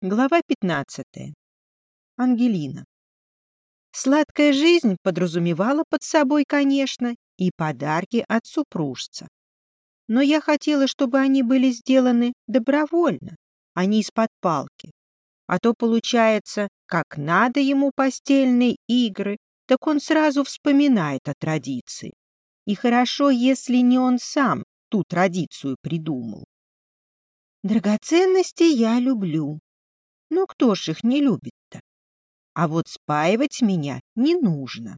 Глава 15. Ангелина. Сладкая жизнь подразумевала под собой, конечно, и подарки от супружца. Но я хотела, чтобы они были сделаны добровольно, а не из-под палки. А то получается, как надо ему постельные игры, так он сразу вспоминает о традиции. И хорошо, если не он сам ту традицию придумал. Драгоценности я люблю, ну, кто ж их не любит-то? А вот спаивать меня не нужно.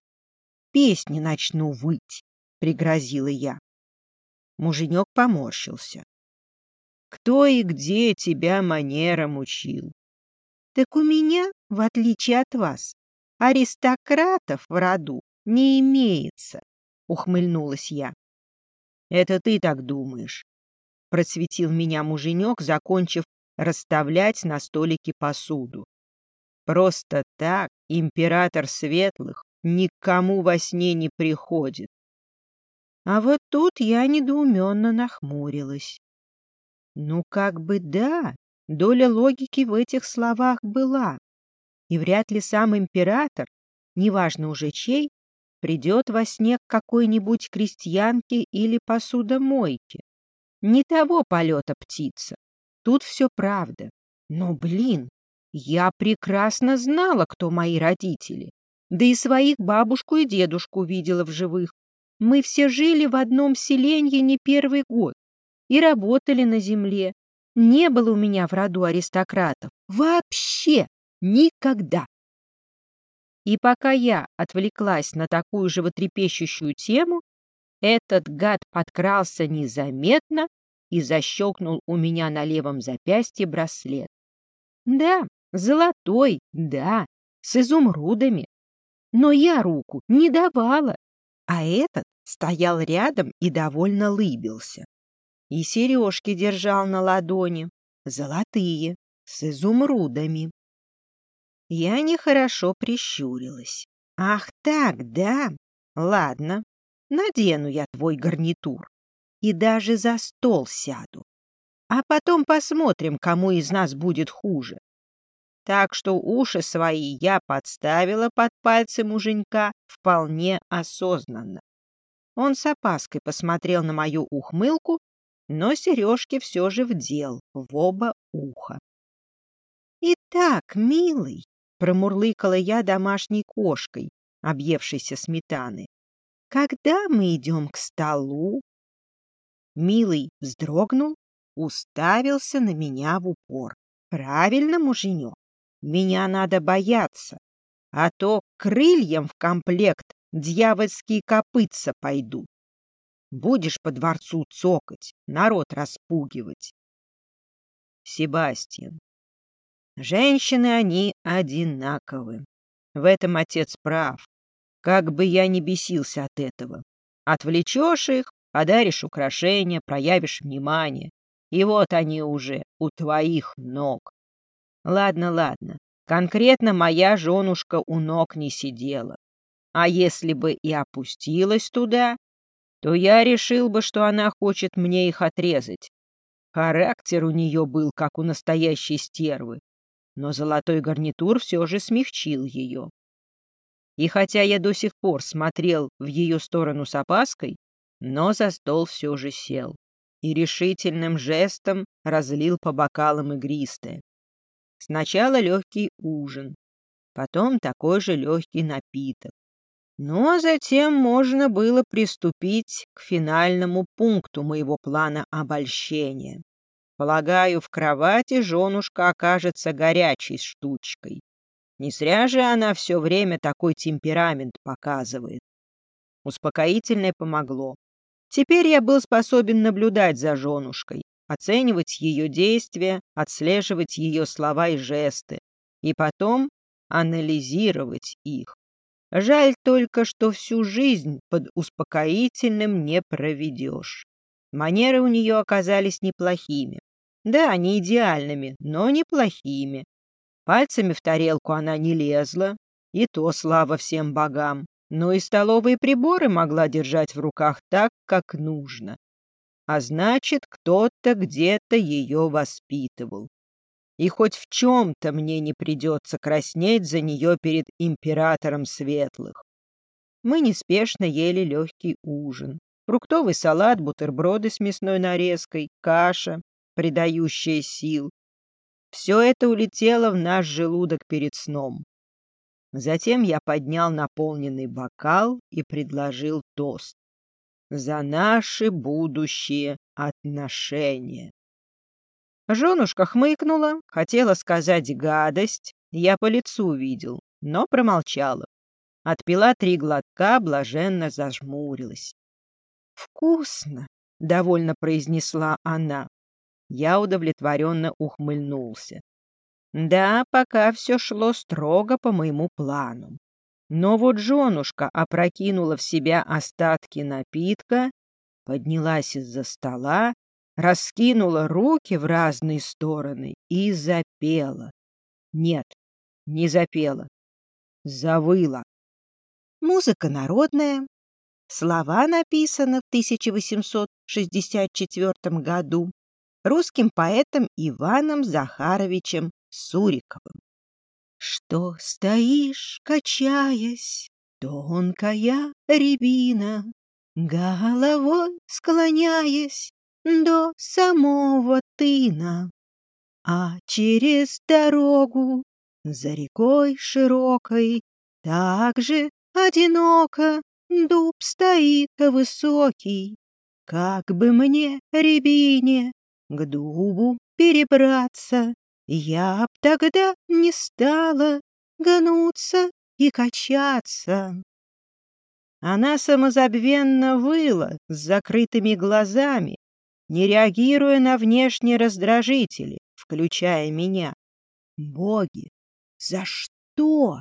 Песни начну выть, — пригрозила я. Муженек поморщился. Кто и где тебя манерам учил? Так у меня, в отличие от вас, аристократов в роду не имеется, — ухмыльнулась я. Это ты так думаешь, — процветил меня муженек, закончив расставлять на столике посуду. Просто так император светлых никому во сне не приходит. А вот тут я недоуменно нахмурилась. Ну, как бы да, доля логики в этих словах была. И вряд ли сам император, неважно уже чей, придет во сне к какой-нибудь крестьянке или посудомойке. Не того полета птица. Тут все правда. Но, блин, я прекрасно знала, кто мои родители. Да и своих бабушку и дедушку видела в живых. Мы все жили в одном селении не первый год и работали на земле. Не было у меня в роду аристократов. Вообще никогда. И пока я отвлеклась на такую животрепещущую тему, этот гад подкрался незаметно и защелкнул у меня на левом запястье браслет. Да, золотой, да, с изумрудами. Но я руку не давала, а этот стоял рядом и довольно лыбился. И сережки держал на ладони, золотые, с изумрудами. Я нехорошо прищурилась. Ах так, да? Ладно, надену я твой гарнитур и даже за стол сяду. А потом посмотрим, кому из нас будет хуже. Так что уши свои я подставила под пальцы муженька вполне осознанно. Он с опаской посмотрел на мою ухмылку, но сережки все же вдел в оба уха. «Итак, милый», — промурлыкала я домашней кошкой, объевшейся сметаны, — «когда мы идем к столу?» Милый вздрогнул, уставился на меня в упор. Правильно, муженек, меня надо бояться, а то крыльям в комплект дьявольские копытца пойдут. Будешь по дворцу цокать, народ распугивать. Себастьян. Женщины они одинаковы. В этом отец прав. Как бы я ни бесился от этого. Отвлечешь их, Подаришь украшения, проявишь внимание. И вот они уже у твоих ног. Ладно, ладно. Конкретно моя женушка у ног не сидела. А если бы и опустилась туда, то я решил бы, что она хочет мне их отрезать. Характер у нее был, как у настоящей стервы, но золотой гарнитур все же смягчил ее. И хотя я до сих пор смотрел в ее сторону с опаской, но за стол все же сел и решительным жестом разлил по бокалам игристое. Сначала легкий ужин, потом такой же легкий напиток. Но затем можно было приступить к финальному пункту моего плана обольщения. Полагаю, в кровати женушка окажется горячей штучкой. Не зря же она все время такой темперамент показывает. Успокоительное помогло. Теперь я был способен наблюдать за женушкой, оценивать ее действия, отслеживать ее слова и жесты, и потом анализировать их. Жаль только, что всю жизнь под успокоительным не проведешь. Манеры у нее оказались неплохими. Да, не идеальными, но неплохими. Пальцами в тарелку она не лезла, и то слава всем богам но и столовые приборы могла держать в руках так, как нужно. А значит, кто-то где-то ее воспитывал. и хоть в чем-то мне не придется краснеть за нее перед императором светлых. Мы неспешно ели легкий ужин. Фруктовый салат, бутерброды с мясной нарезкой, каша, придающая сил. Все это улетело в наш желудок перед сном. Затем я поднял наполненный бокал и предложил тост. За наши будущие отношения. Женушка хмыкнула, хотела сказать гадость, я по лицу видел, но промолчала. Отпила три глотка, блаженно зажмурилась. «Вкусно!» — довольно произнесла она. Я удовлетворенно ухмыльнулся. Да, пока все шло строго по моему плану. Но вот женушка опрокинула в себя остатки напитка, поднялась из-за стола, раскинула руки в разные стороны и запела. Нет, не запела, завыла. Музыка народная, слова написаны в 1864 году русским поэтом Иваном Захаровичем Суриковым. Что стоишь, качаясь, тонкая рябина, Головой склоняясь до самого тына, А через дорогу за рекой широкой Также одиноко дуб стоит высокий, Как бы мне, рябине, к дубу перебраться, я б тогда не стала гнуться и качаться. Она самозабвенно выла с закрытыми глазами, не реагируя на внешние раздражители, включая меня. Боги, за что?